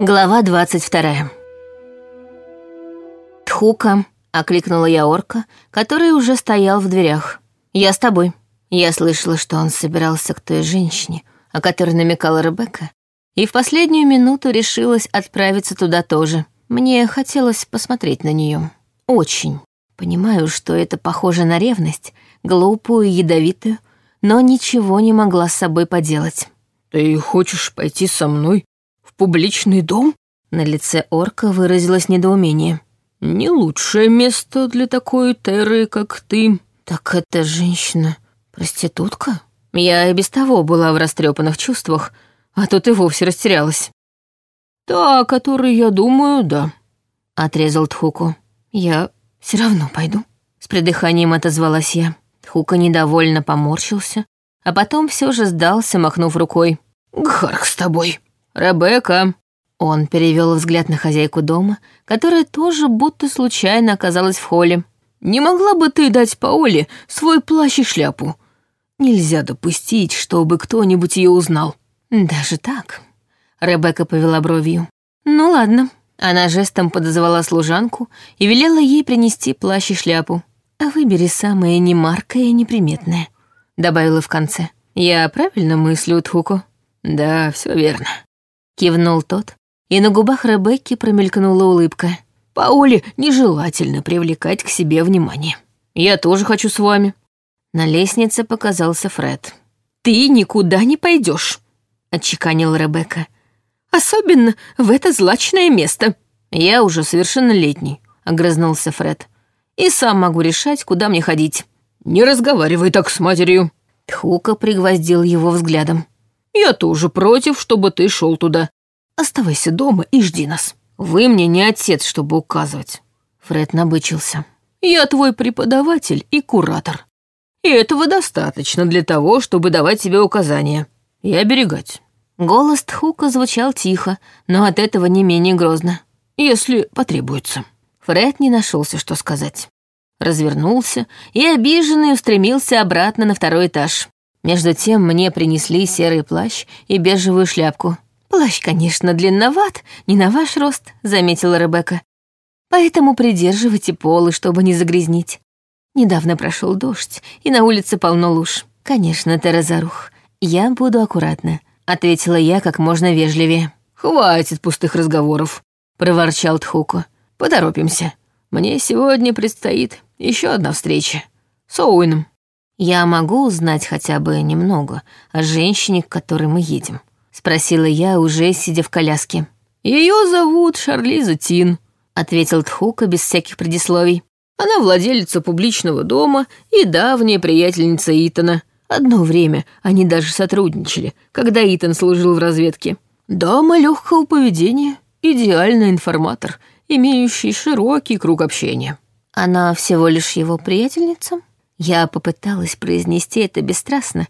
Глава двадцать вторая. «Тхука», — окликнула я орка, который уже стоял в дверях. «Я с тобой». Я слышала, что он собирался к той женщине, о которой намекала Ребекка, и в последнюю минуту решилась отправиться туда тоже. Мне хотелось посмотреть на нее. Очень. Понимаю, что это похоже на ревность, глупую ядовитую, но ничего не могла с собой поделать. «Ты хочешь пойти со мной публичный дом?» На лице орка выразилось недоумение. «Не лучшее место для такой Терры, как ты». «Так эта женщина проститутка?» Я и без того была в растрепанных чувствах, а тут и вовсе растерялась. «Та, о которой я думаю, да», — отрезал Тхуку. «Я все равно пойду», — с придыханием отозвалась я. Тхука недовольно поморщился, а потом все же сдался, махнув рукой. «Гхарх с тобой. Ребекка». Он перевел взгляд на хозяйку дома, которая тоже будто случайно оказалась в холле. «Не могла бы ты дать Паоле свой плащ и шляпу? Нельзя допустить, чтобы кто-нибудь ее узнал». «Даже так?» Ребекка повела бровью. «Ну ладно». Она жестом подозвала служанку и велела ей принести плащ и шляпу. «А выбери самое немаркое и неприметное», — добавила в конце. «Я правильно мыслю, Тхуко?» «Да, все верно», — кивнул тот, и на губах Ребекки промелькнула улыбка. «Паоле нежелательно привлекать к себе внимание. Я тоже хочу с вами». На лестнице показался Фред. «Ты никуда не пойдешь, отчеканила Ребекка. «Особенно в это злачное место». «Я уже совершеннолетний», — огрызнулся Фред. «И сам могу решать, куда мне ходить». «Не разговаривай так с матерью». Тхука пригвоздил его взглядом. «Я тоже против, чтобы ты шел туда. Оставайся дома и жди нас. Вы мне не отец, чтобы указывать». Фред набычился. «Я твой преподаватель и куратор. И этого достаточно для того, чтобы давать тебе указания и оберегать». Голос Тхука звучал тихо, но от этого не менее грозно. «Если потребуется». Фред не нашелся, что сказать. Развернулся и обиженный устремился обратно на второй этаж. Между тем мне принесли серый плащ и бежевую шляпку. «Плащ, конечно, длинноват, не на ваш рост», — заметила Ребекка. «Поэтому придерживайте полы, чтобы не загрязнить. Недавно прошел дождь, и на улице полно луж. Конечно, Терезарух, я буду аккуратна», — ответила я как можно вежливее. «Хватит пустых разговоров», — проворчал Тхуко. «Поторопимся. Мне сегодня предстоит еще одна встреча с Оуэном». «Я могу узнать хотя бы немного о женщине, к которой мы едем?» — спросила я, уже сидя в коляске. Ее зовут Шарлиза Тин», — ответил Тхука без всяких предисловий. «Она владелица публичного дома и давняя приятельница Итана. Одно время они даже сотрудничали, когда Итан служил в разведке. Дама легкого поведения, идеальный информатор, имеющий широкий круг общения». «Она всего лишь его приятельница?» Я попыталась произнести это бесстрастно.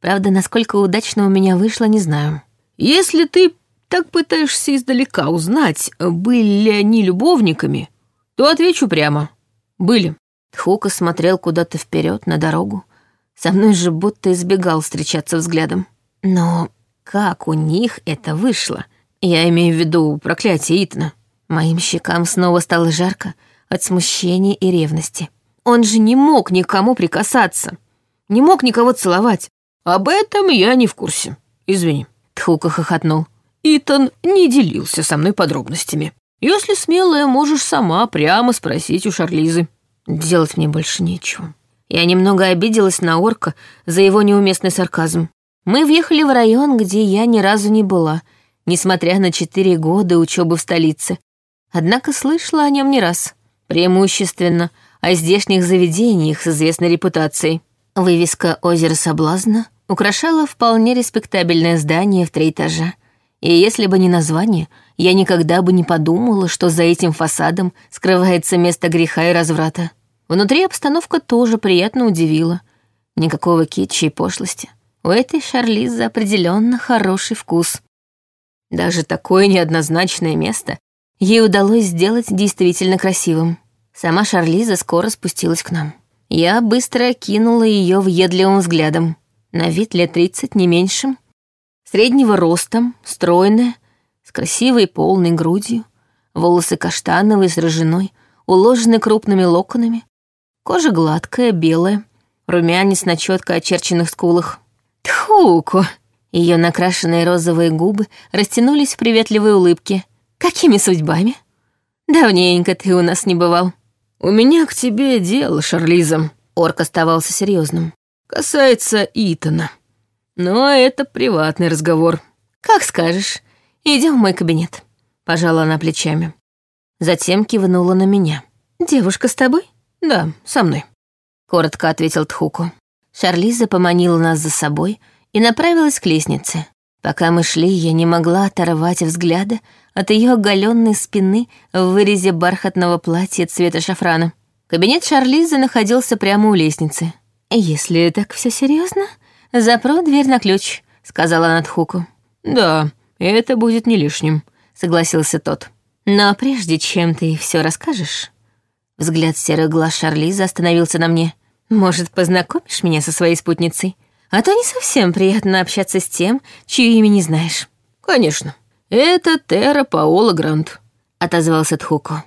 Правда, насколько удачно у меня вышло, не знаю. «Если ты так пытаешься издалека узнать, были ли они любовниками, то отвечу прямо. Были». Тхука смотрел куда-то вперед на дорогу. Со мной же будто избегал встречаться взглядом. Но как у них это вышло? Я имею в виду проклятие Итана. Моим щекам снова стало жарко от смущения и ревности. Он же не мог никому прикасаться, не мог никого целовать. Об этом я не в курсе. Извини. Тхука хохотнул. Итан не делился со мной подробностями. Если смелая, можешь сама прямо спросить у Шарлизы. Делать мне больше нечего. Я немного обиделась на орка за его неуместный сарказм. Мы въехали в район, где я ни разу не была, несмотря на четыре года учебы в столице. Однако слышала о нем не раз. Преимущественно о здешних заведениях с известной репутацией. Вывеска «Озеро Соблазна» украшала вполне респектабельное здание в три этажа. И если бы не название, я никогда бы не подумала, что за этим фасадом скрывается место греха и разврата. Внутри обстановка тоже приятно удивила. Никакого китча и пошлости. У этой Шарлизы определенно хороший вкус. Даже такое неоднозначное место ей удалось сделать действительно красивым. Сама Шарлиза скоро спустилась к нам. Я быстро окинула ее въедливым взглядом. На вид лет тридцать, не меньшим. Среднего роста, стройная, с красивой полной грудью, волосы каштановые с рыжиной, уложены крупными локонами, кожа гладкая, белая, румянец на четко очерченных скулах. Тхуку! Ее накрашенные розовые губы растянулись в приветливой улыбке. Какими судьбами? Давненько ты у нас не бывал. У меня к тебе дело, Шарлиза. Орк оставался серьезным. Касается Итана. Но это приватный разговор. Как скажешь. Идем в мой кабинет. Пожала она плечами. Затем кивнула на меня. Девушка с тобой? Да, со мной. Коротко ответил Тхуку. Шарлиза поманила нас за собой и направилась к лестнице. Пока мы шли, я не могла оторвать взгляда от ее оголенной спины в вырезе бархатного платья цвета шафрана. Кабинет Шарлизы находился прямо у лестницы. «Если так все серьезно, запру дверь на ключ», — сказала она Тхуку. «Да, это будет не лишним», — согласился тот. «Но прежде чем ты все расскажешь...» Взгляд серых глаз Шарлизы остановился на мне. «Может, познакомишь меня со своей спутницей? А то не совсем приятно общаться с тем, чье имя не знаешь». «Конечно. Это Тера Паола Грант», — отозвался Тхуко.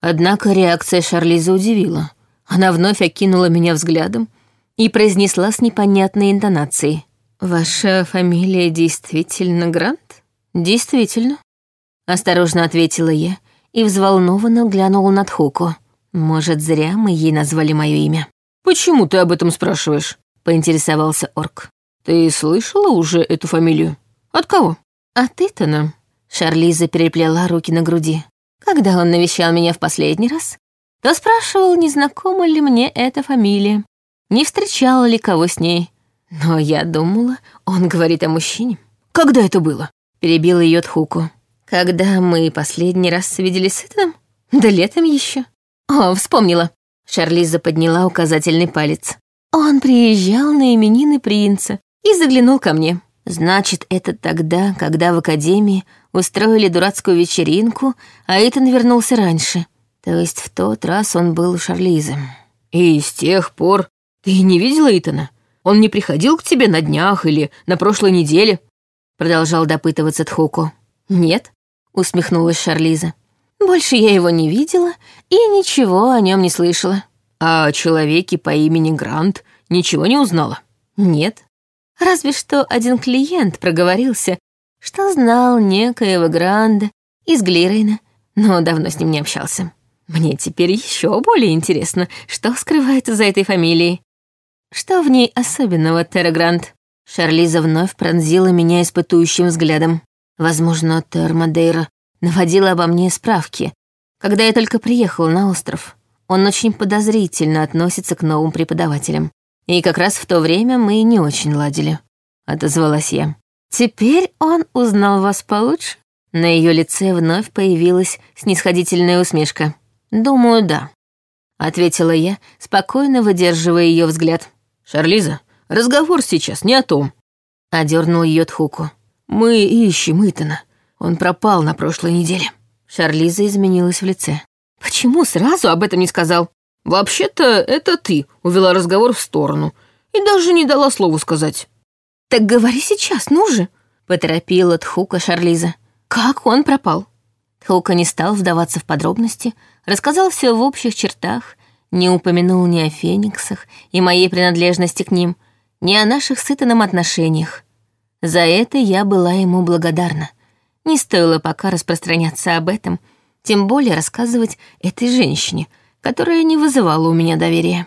Однако реакция Шарлизы удивила. Она вновь окинула меня взглядом и произнесла с непонятной интонацией. «Ваша фамилия действительно Грант?» «Действительно», — осторожно ответила я и взволнованно глянула на Тхуку. «Может, зря мы ей назвали мое имя?» «Почему ты об этом спрашиваешь?» — поинтересовался орк. «Ты слышала уже эту фамилию? От кого?» «От Итана». Шарлиза переплела руки на груди. Когда он навещал меня в последний раз, то спрашивал, не знакома ли мне эта фамилия, не встречала ли кого с ней. Но я думала, он говорит о мужчине. «Когда это было?» — перебил ее Тхуку. «Когда мы последний раз виделись с этим? Да летом еще. О, вспомнила». Шарлиза подняла указательный палец. Он приезжал на именины принца и заглянул ко мне. Значит, это тогда, когда в академии устроили дурацкую вечеринку, а Итан вернулся раньше. То есть в тот раз он был у Шарлизы. И с тех пор ты не видела Итана? Он не приходил к тебе на днях или на прошлой неделе? Продолжал допытываться Тхуку. Нет, усмехнулась Шарлиза. Больше я его не видела и ничего о нем не слышала. А о человеке по имени Грант ничего не узнала? Нет. Разве что один клиент проговорился, что знал некоего Гранда из Глирейна, но давно с ним не общался. Мне теперь еще более интересно, что скрывается за этой фамилией. Что в ней особенного, Терра Грант? Шарлиза вновь пронзила меня испытующим взглядом. Возможно, Термадейра наводила обо мне справки, когда я только приехал на остров. Он очень подозрительно относится к новым преподавателям. И как раз в то время мы не очень ладили, отозвалась я. Теперь он узнал вас получше? На ее лице вновь появилась снисходительная усмешка. Думаю, да, ответила я, спокойно выдерживая ее взгляд. Шарлиза, разговор сейчас не о том. Одернул ее Тхуку. Мы ищем Итана. Он пропал на прошлой неделе. Шарлиза изменилась в лице. Почему сразу об этом не сказал? Вообще-то это ты увела разговор в сторону и даже не дала слову сказать. Так говори сейчас, ну же, поторопила Тхука Шарлиза. Как он пропал? Тхука не стал вдаваться в подробности, рассказал все в общих чертах, не упомянул ни о фениксах и моей принадлежности к ним, ни о наших с отношениях. За это я была ему благодарна. Не стоило пока распространяться об этом, тем более рассказывать этой женщине, которая не вызывала у меня доверия.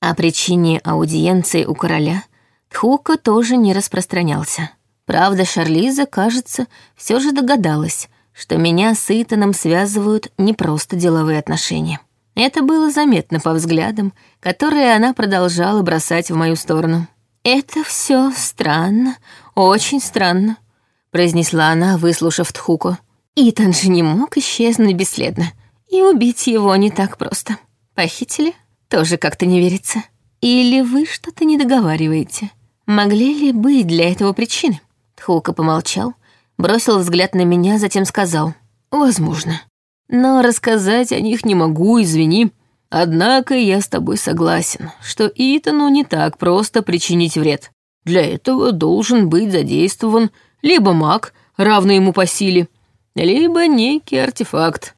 О причине аудиенции у короля Тхука тоже не распространялся. Правда, Шарлиза, кажется, все же догадалась, что меня с Итаном связывают не просто деловые отношения. Это было заметно по взглядам, которые она продолжала бросать в мою сторону. «Это все странно, очень странно», — произнесла она, выслушав Тхуку. Итан же не мог исчезнуть бесследно. И убить его не так просто. Похитили? Тоже как-то не верится. Или вы что-то не договариваете? Могли ли быть для этого причины? Тхука помолчал, бросил взгляд на меня, затем сказал. Возможно. Но рассказать о них не могу, извини. Однако я с тобой согласен, что Итану не так просто причинить вред. Для этого должен быть задействован либо маг, равный ему по силе, либо некий артефакт.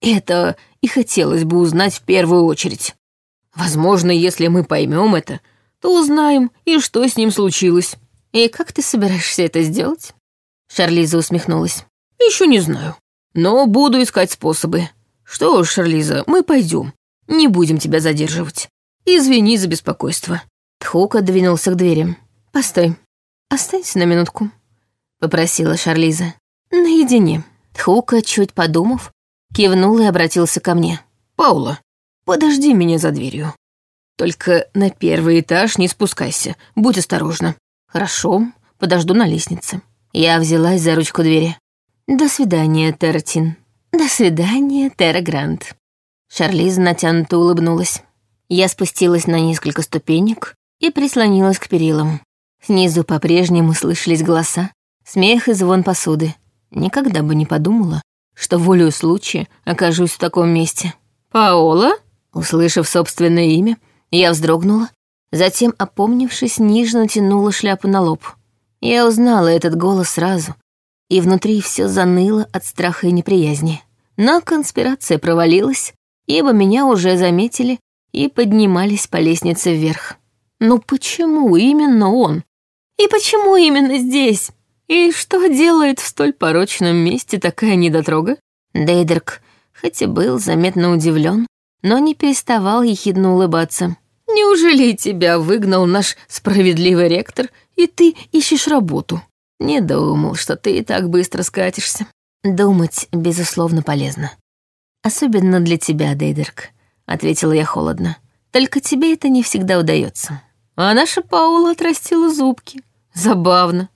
Это и хотелось бы узнать в первую очередь. Возможно, если мы поймем это, то узнаем, и что с ним случилось. И как ты собираешься это сделать? Шарлиза усмехнулась. Еще не знаю, но буду искать способы. Что ж, Шарлиза, мы пойдем. Не будем тебя задерживать. Извини за беспокойство. Тхука двинулся к двери. Постой, останься на минутку, попросила Шарлиза. Наедине. Тхука, чуть подумав, кивнул и обратился ко мне. Паула, подожди меня за дверью. Только на первый этаж не спускайся, будь осторожна. Хорошо, подожду на лестнице. Я взялась за ручку двери. До свидания, Тератин. До свидания, Терра Грант. Шарлиза натянуто улыбнулась. Я спустилась на несколько ступенек и прислонилась к перилам. Снизу по-прежнему слышались голоса, смех и звон посуды. Никогда бы не подумала, что волею случая окажусь в таком месте. «Паола?» Услышав собственное имя, я вздрогнула, затем, опомнившись, ниже натянула шляпу на лоб. Я узнала этот голос сразу, и внутри все заныло от страха и неприязни. Но конспирация провалилась, ибо меня уже заметили и поднимались по лестнице вверх. Ну почему именно он? И почему именно здесь? И что делает в столь порочном месте такая недотрога? Дейдерк, хоть и был заметно удивлен, но не переставал ехидно улыбаться. «Неужели тебя выгнал наш справедливый ректор, и ты ищешь работу? Не думал, что ты так быстро скатишься». «Думать, безусловно, полезно. Особенно для тебя, Дейдерк», — ответила я холодно. «Только тебе это не всегда удается. А наша Паула отрастила зубки. Забавно.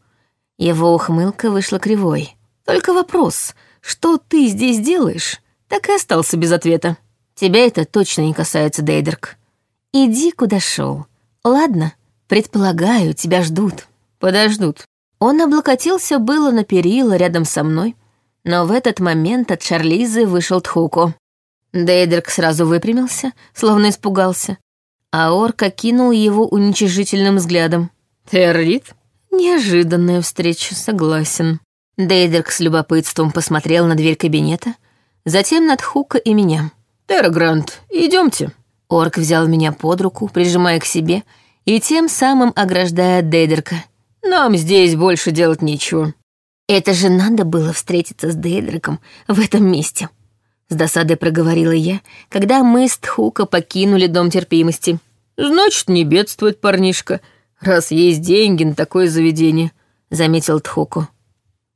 Его ухмылка вышла кривой. «Только вопрос, что ты здесь делаешь?» Так и остался без ответа. «Тебя это точно не касается, Дейдерк. Иди, куда шел. Ладно, предполагаю, тебя ждут». «Подождут». Он облокотился было на перила рядом со мной, но в этот момент от Шарлизы вышел Тхуко. Дейдерк сразу выпрямился, словно испугался, а Орк окинул его уничижительным взглядом. «Террит?» Неожиданная встреча, согласен. Дейдерк с любопытством посмотрел на дверь кабинета, затем над Хука и меня. «Терра Грант, идемте. Орк взял меня под руку, прижимая к себе, и тем самым ограждая Дейдерка. «Нам здесь больше делать нечего». «Это же надо было встретиться с Дейдерком в этом месте», — с досадой проговорила я, когда мы с Тхука покинули Дом терпимости. «Значит, не бедствует парнишка», раз есть деньги на такое заведение», — заметил Тхоку.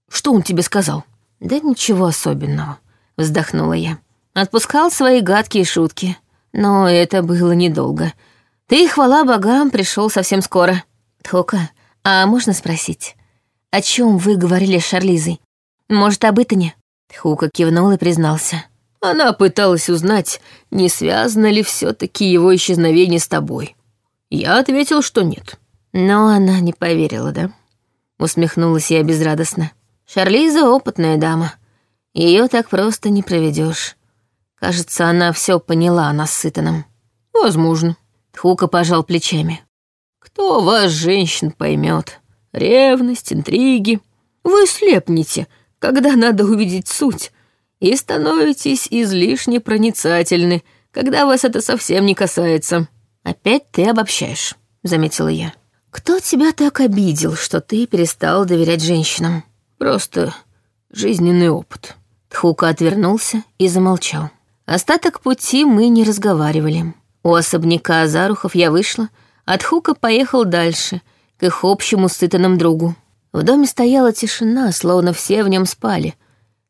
«Что он тебе сказал?» «Да ничего особенного», — вздохнула я. Отпускал свои гадкие шутки, но это было недолго. Ты, хвала богам, пришел совсем скоро. Тхока, а можно спросить, о чем вы говорили с Шарлизой? Может, об Итане?» Тхука кивнул и признался. Она пыталась узнать, не связано ли все таки его исчезновение с тобой. Я ответил, что нет. Но она не поверила, да? Усмехнулась я безрадостно. Шарлиза опытная дама. Ее так просто не проведешь. Кажется, она все поняла о нас. Возможно. Тхука пожал плечами. Кто вас, женщин, поймет? Ревность, интриги. Вы слепнете, когда надо увидеть суть, и становитесь излишне проницательны, когда вас это совсем не касается. Опять ты обобщаешь, заметила я. «Кто тебя так обидел, что ты перестал доверять женщинам?» «Просто жизненный опыт». Тхука отвернулся и замолчал. Остаток пути мы не разговаривали. У особняка Азарухов я вышла, а Тхука поехал дальше, к их общему сытаному другу. В доме стояла тишина, словно все в нем спали.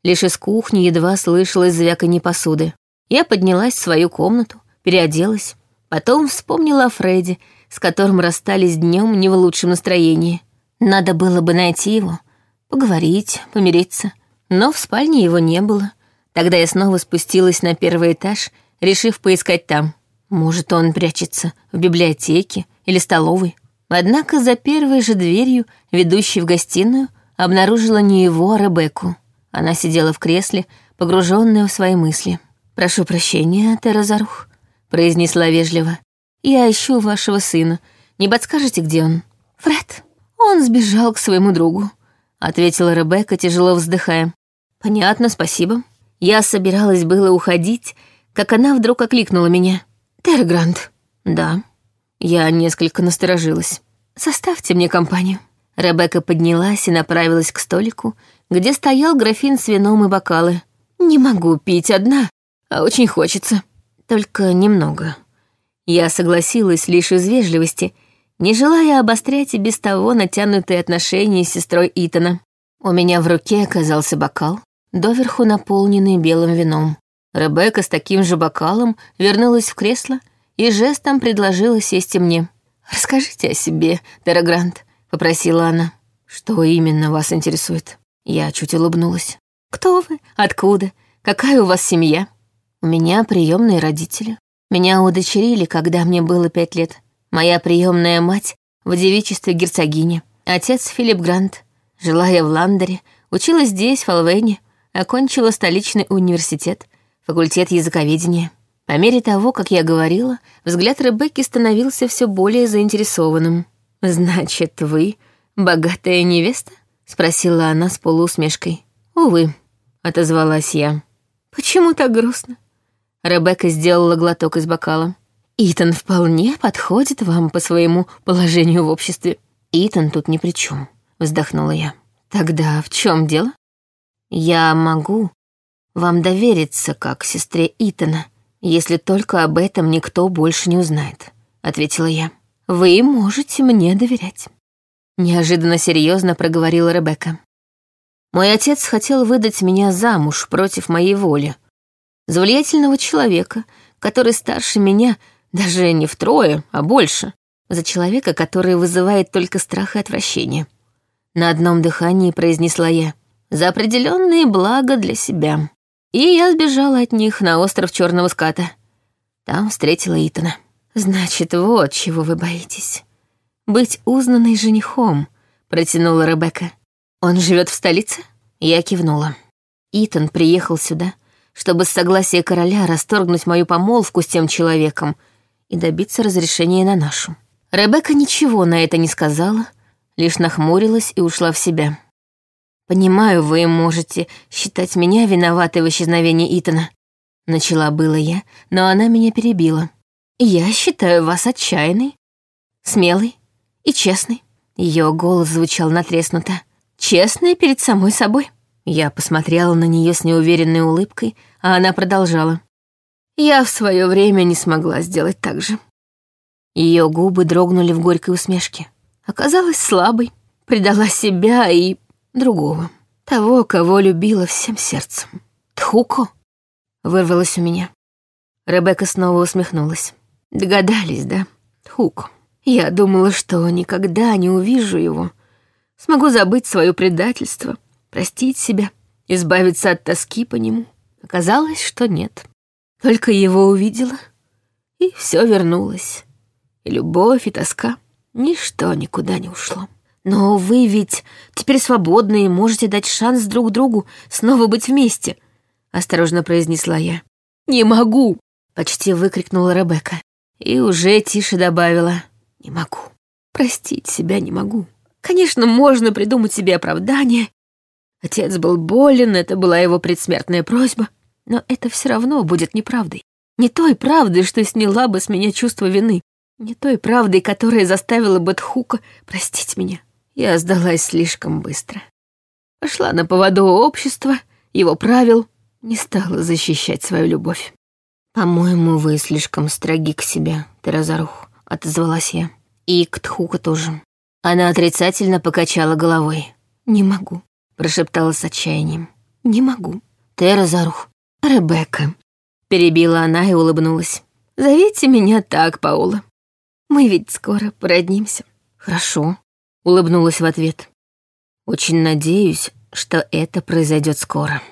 Лишь из кухни едва слышалось звяканье посуды. Я поднялась в свою комнату, переоделась, потом вспомнила о Фредди, с которым расстались днем не в лучшем настроении. Надо было бы найти его, поговорить, помириться. Но в спальне его не было. Тогда я снова спустилась на первый этаж, решив поискать там. Может, он прячется в библиотеке или столовой. Однако за первой же дверью, ведущей в гостиную, обнаружила не его, а Ребекку. Она сидела в кресле, погруженная в свои мысли. «Прошу прощения, Теразарух», — произнесла вежливо. Я ищу вашего сына. Не подскажете, где он?» «Фред, он сбежал к своему другу», — ответила Ребекка, тяжело вздыхая. «Понятно, спасибо». Я собиралась было уходить, как она вдруг окликнула меня. «Террагрант». «Да». Я несколько насторожилась. «Составьте мне компанию». Ребекка поднялась и направилась к столику, где стоял графин с вином и бокалы. «Не могу пить одна, а очень хочется. Только немного». Я согласилась лишь из вежливости, не желая обострять и без того натянутые отношения с сестрой Итана. У меня в руке оказался бокал, доверху наполненный белым вином. Ребекка с таким же бокалом вернулась в кресло и жестом предложила сесть и мне. «Расскажите о себе, Дорогрант», — попросила она. «Что именно вас интересует?» Я чуть улыбнулась. «Кто вы? Откуда? Какая у вас семья?» «У меня приемные родители. Меня удочерили, когда мне было пять лет. Моя приемная мать в девичестве герцогини. Отец Филипп Грант. Жила я в Ландере, училась здесь, в Алвене, окончила столичный университет, факультет языковедения. По мере того, как я говорила, взгляд Ребекки становился все более заинтересованным. «Значит, вы богатая невеста?» — спросила она с полуусмешкой. «Увы», — отозвалась я. «Почему так грустно?» Ребекка сделала глоток из бокала. «Итан вполне подходит вам по своему положению в обществе». «Итан тут ни при чем», — вздохнула я. «Тогда в чем дело?» «Я могу вам довериться, как сестре Итана, если только об этом никто больше не узнает», — ответила я. «Вы можете мне доверять», — неожиданно серьезно проговорила Ребекка. «Мой отец хотел выдать меня замуж против моей воли. За влиятельного человека, который старше меня даже не втрое, а больше. За человека, который вызывает только страх и отвращение». На одном дыхании произнесла я. «За определенные блага для себя». И я сбежала от них на остров Черного Ската. Там встретила Итана. «Значит, вот чего вы боитесь. Быть узнанной женихом», — протянула Ребекка. «Он живет в столице?» Я кивнула. Итан приехал сюда, чтобы с согласия короля расторгнуть мою помолвку с тем человеком и добиться разрешения на нашу. Ребекка ничего на это не сказала, лишь нахмурилась и ушла в себя. «Понимаю, вы можете считать меня виноватой в исчезновении Итана». Начала было я, но она меня перебила. «Я считаю вас отчаянной, смелой и честной». Ее голос звучал натреснуто. «Честной перед самой собой». Я посмотрела на нее с неуверенной улыбкой, а она продолжала. «Я в свое время не смогла сделать так же». Ее губы дрогнули в горькой усмешке. Оказалась слабой, предала себя и другого. Того, кого любила всем сердцем. Тхуко вырвалось у меня. Ребекка снова усмехнулась. Догадались, да? Тхуко. Я думала, что никогда не увижу его. Смогу забыть свое предательство, простить себя, избавиться от тоски по нему. Оказалось, что нет. Только его увидела, и все вернулось. И любовь, и тоска. Ничто никуда не ушло. «Но вы ведь теперь свободны и можете дать шанс друг другу снова быть вместе», — осторожно произнесла я. «Не могу!» — почти выкрикнула Ребекка. И уже тише добавила. «Не могу. Простить себя не могу. Конечно, можно придумать себе оправдание. Отец был болен, это была его предсмертная просьба. Но это все равно будет неправдой. Не той правдой, что сняла бы с меня чувство вины. Не той правдой, которая заставила бы Тхука простить меня. Я сдалась слишком быстро. Пошла на поводу общества, его правил, не стала защищать свою любовь. «По-моему, вы слишком строги к себе, Теразарух», — отозвалась я. «И к Тхука тоже». Она отрицательно покачала головой. «Не могу», — прошептала с отчаянием. «Не могу». «Теразарух». «Ребекка», — перебила она и улыбнулась. «Зовите меня так, Паула. Мы ведь скоро породнимся». «Хорошо», улыбнулась в ответ. Очень надеюсь, что это произойдет скоро.